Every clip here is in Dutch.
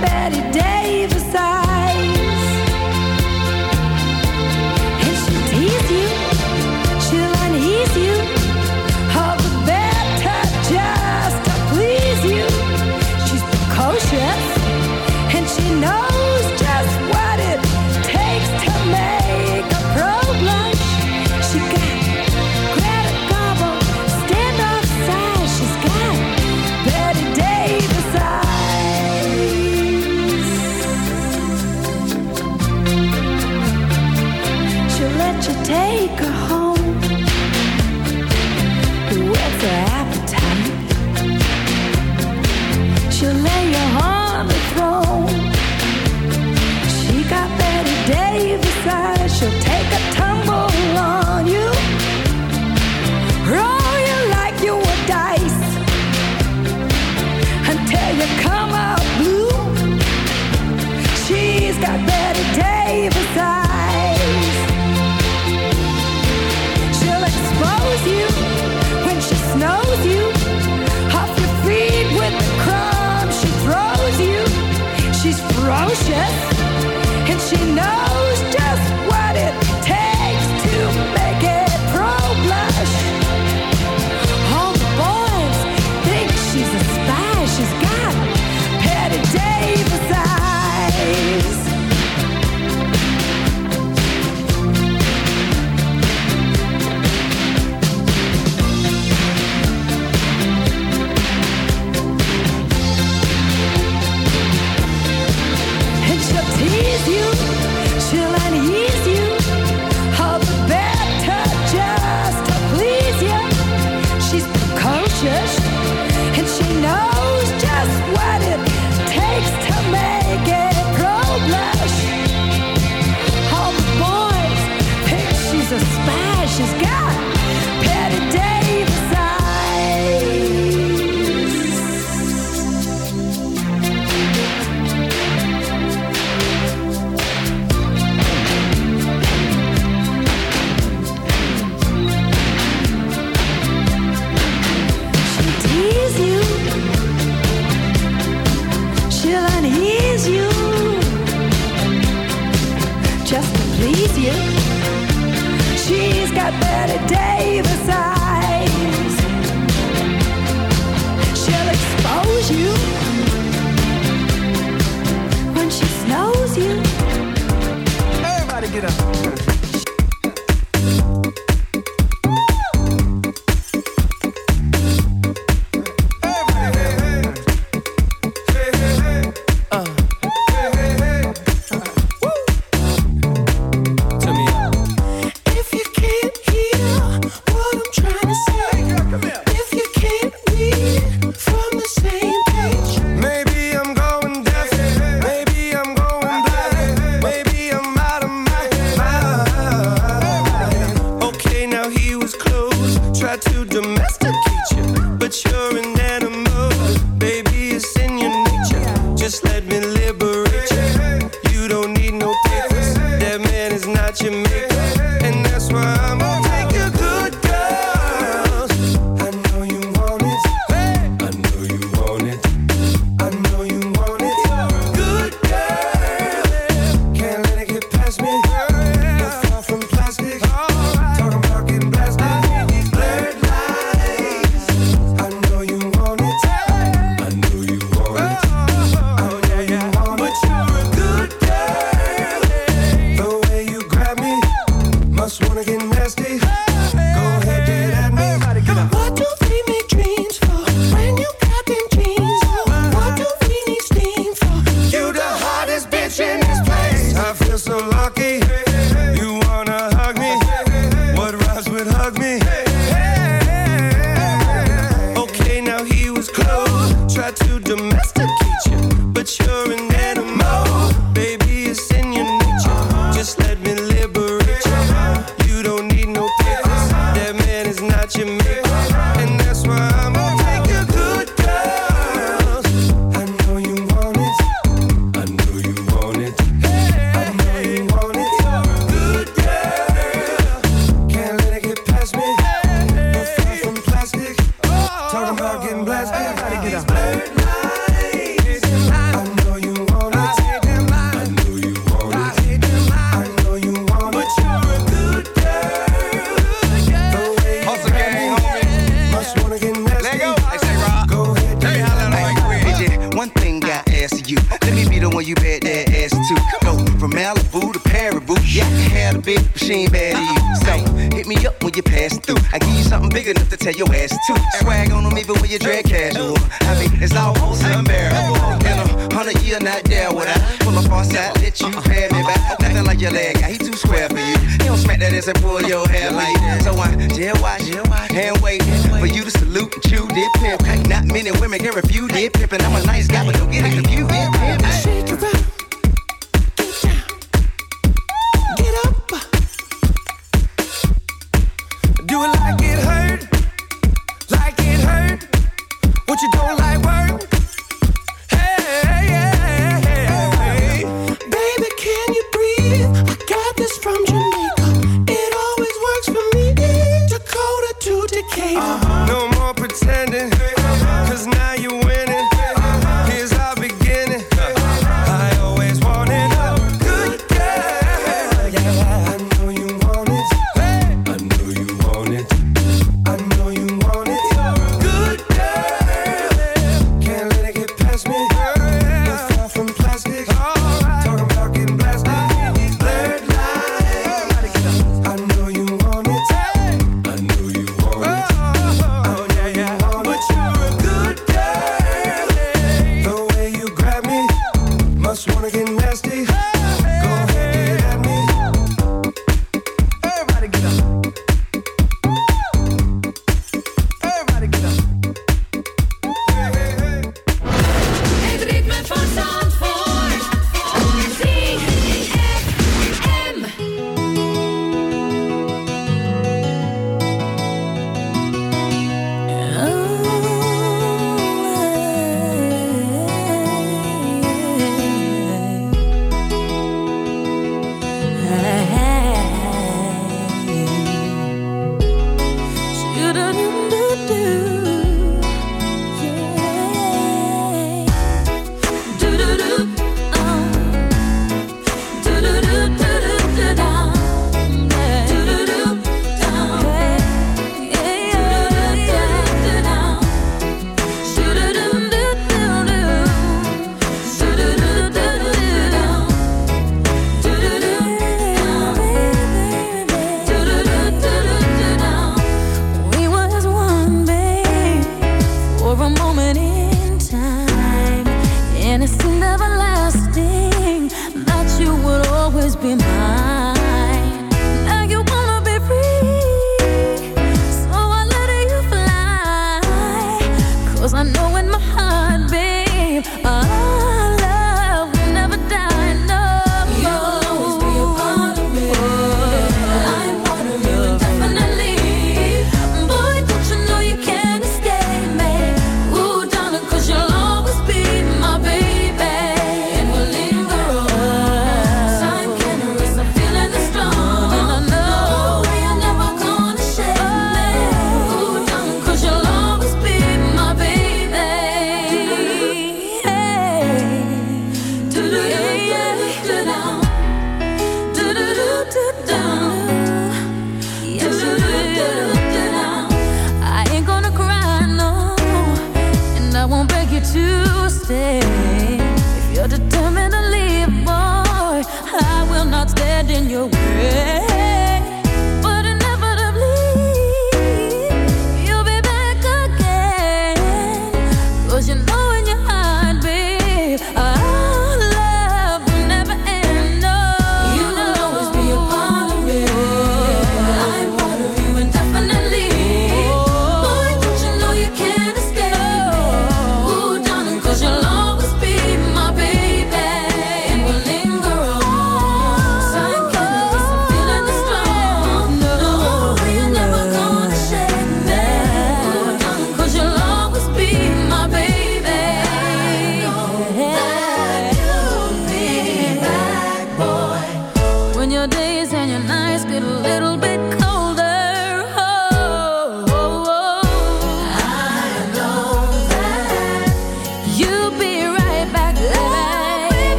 Betty Davis eyes. They're watching, hand wait for you to salute and chew dip pimp. Not many women can refuse dip pimp, and I'm a nice guy, but don't get it confused. Dip pimp.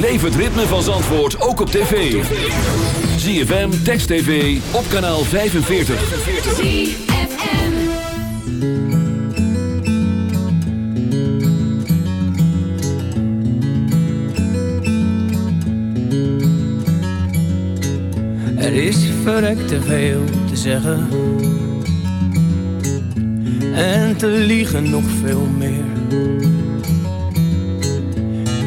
Beleef het ritme van Zandvoort ook op tv. ZFM, Text TV, op kanaal 45. Er is verrekt te veel te zeggen. En te liegen nog veel meer.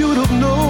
should have known.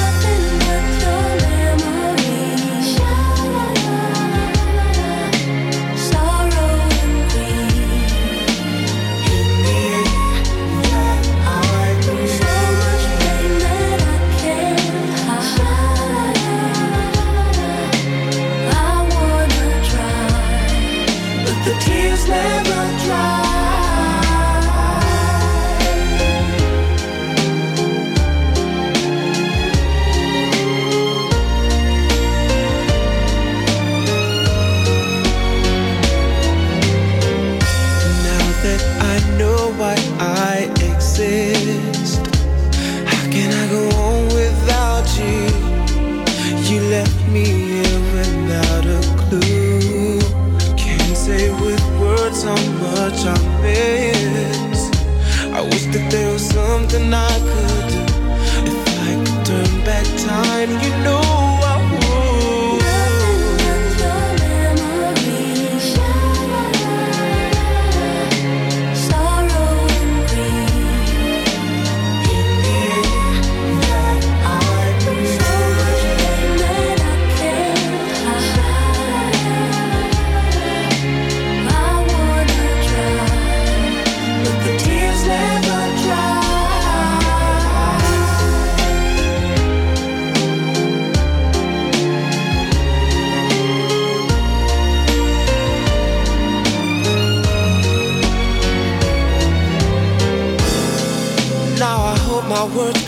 just let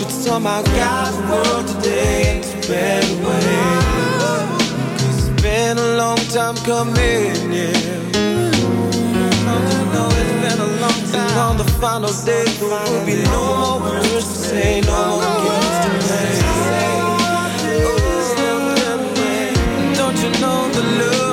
But somehow God's world today been waiting. Cause it's been a long time coming, yeah. Don't you know it's been a long time? On the final day, there will be no more words to say, no more games to play. Don't you know the love?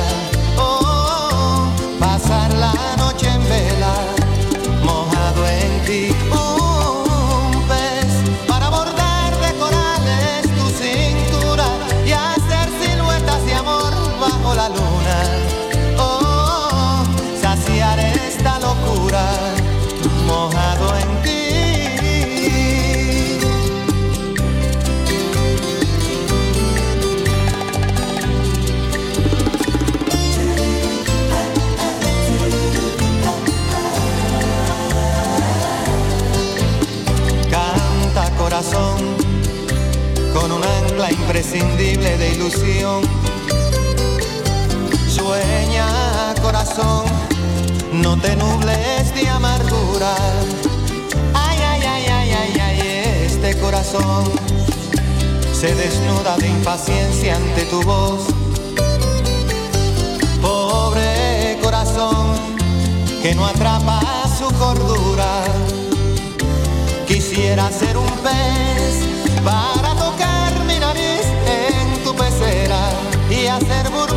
no te nubles de amargura. Ay, ay, ay, ay, ay, ay, este corazón se desnuda de impaciencia ante tu voz. Pobre corazón que no atrapa su cordura. Quisiera ser un pez para tocar mi nariz en tu pecera y hacer burbujas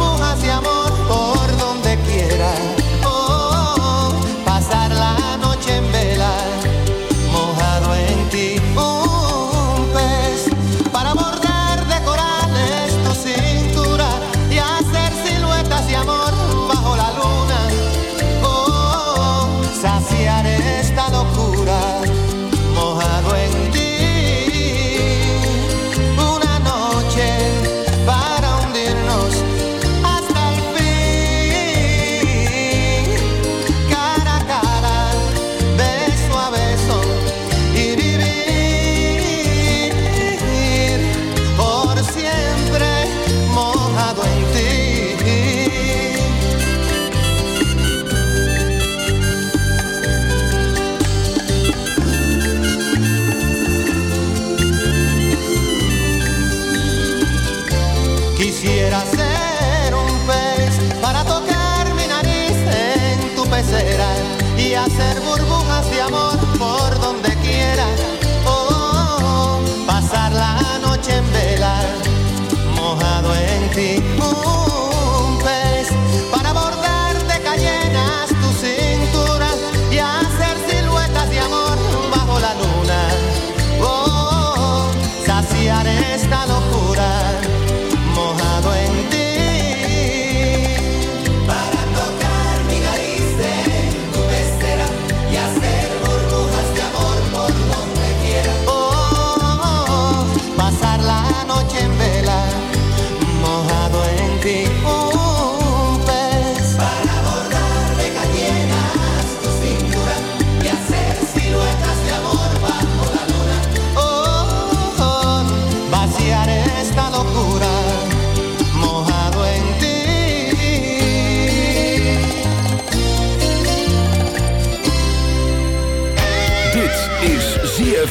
Oh.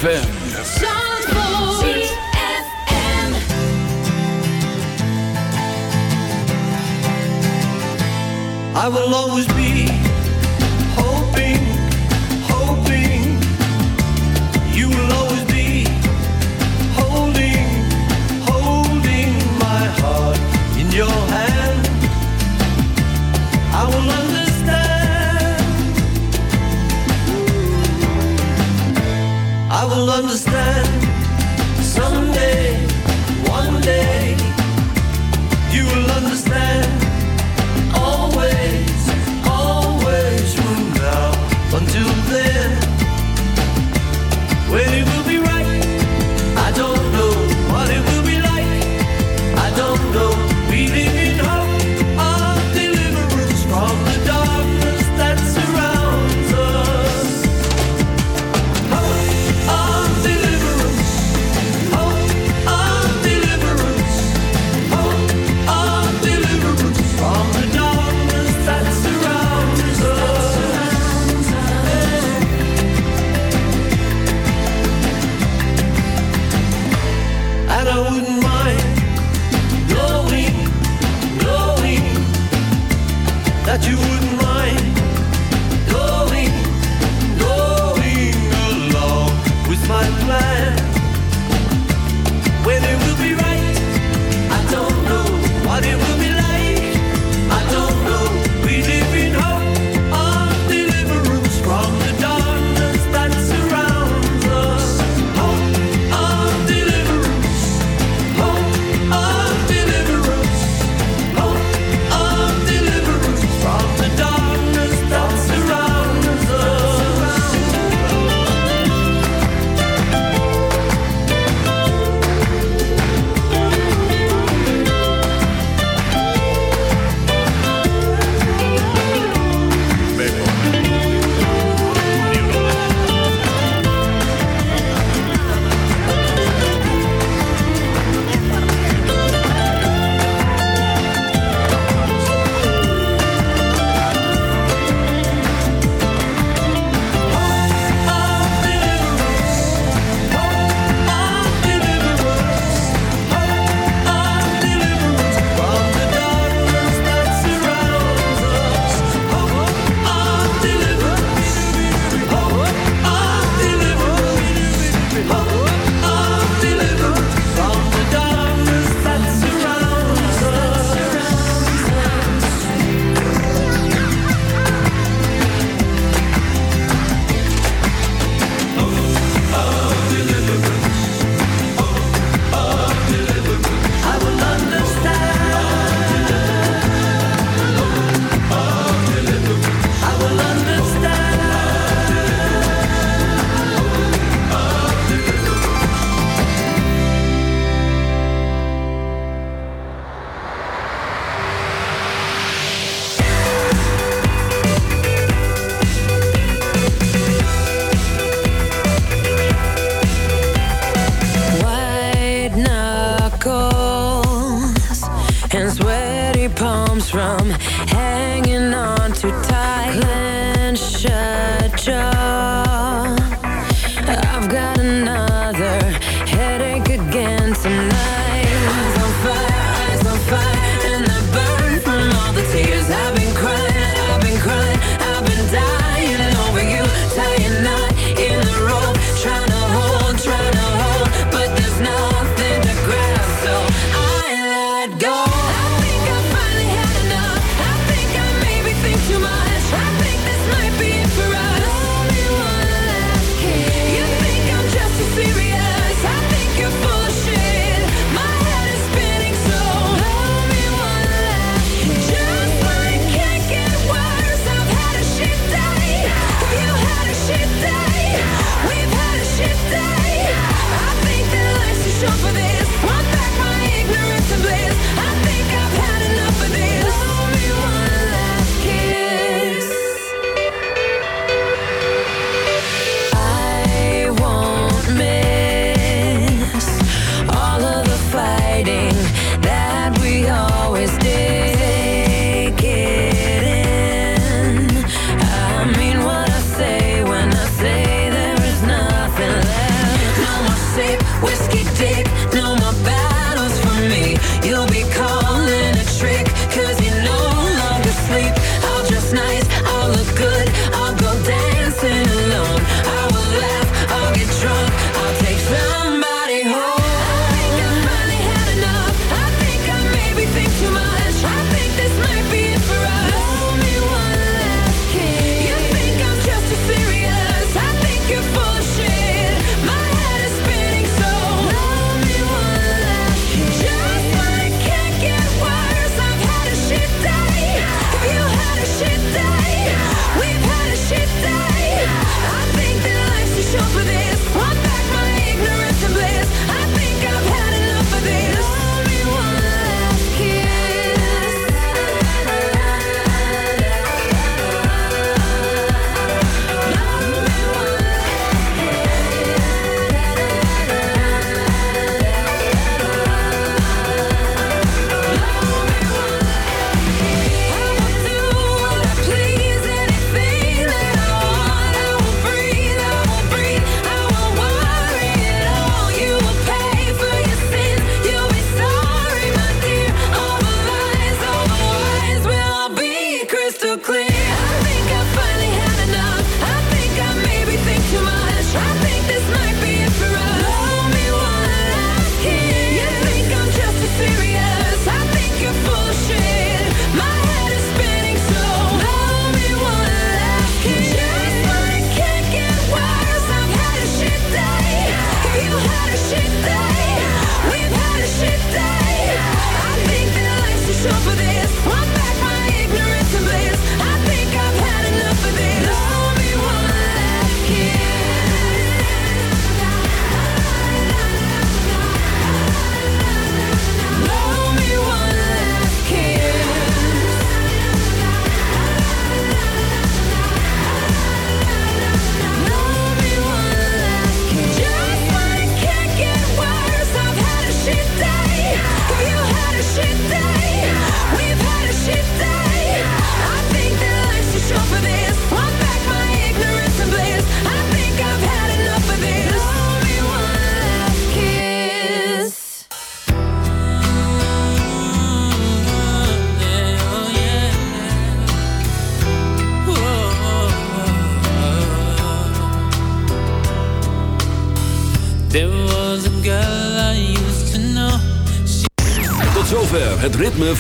ZFM. I will always